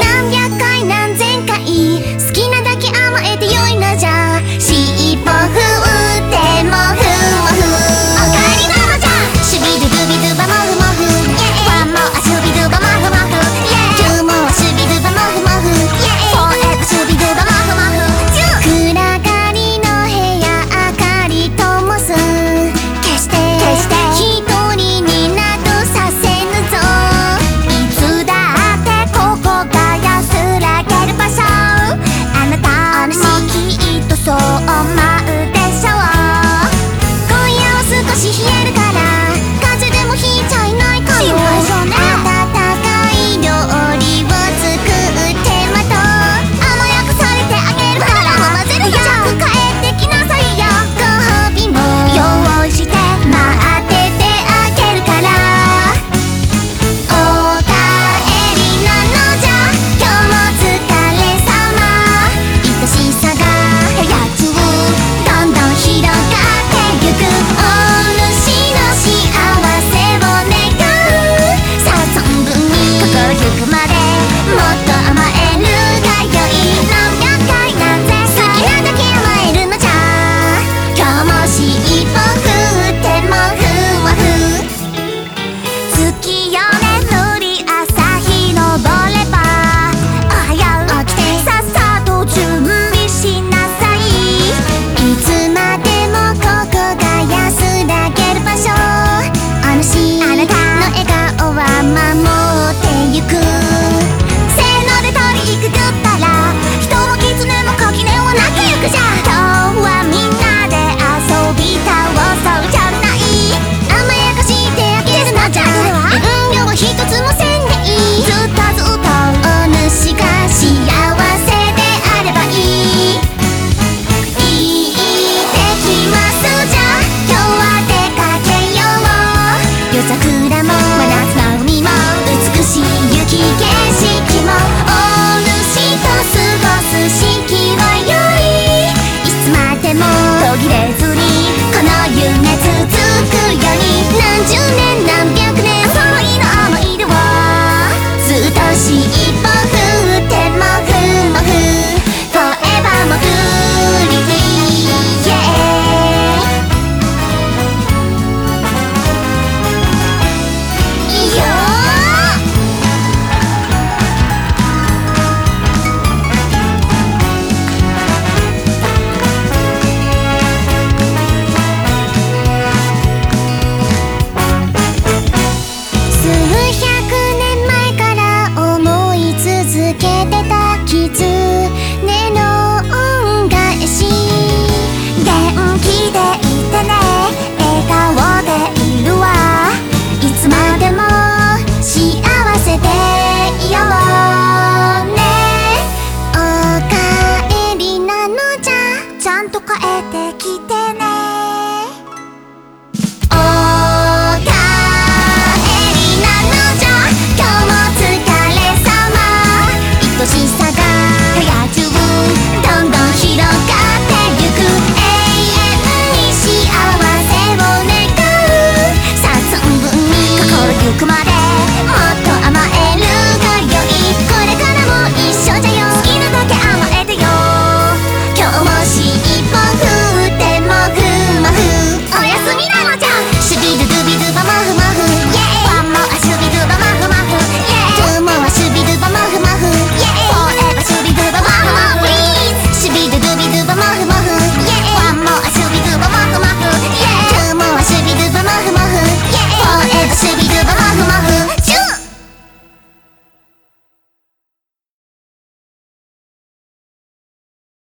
何百回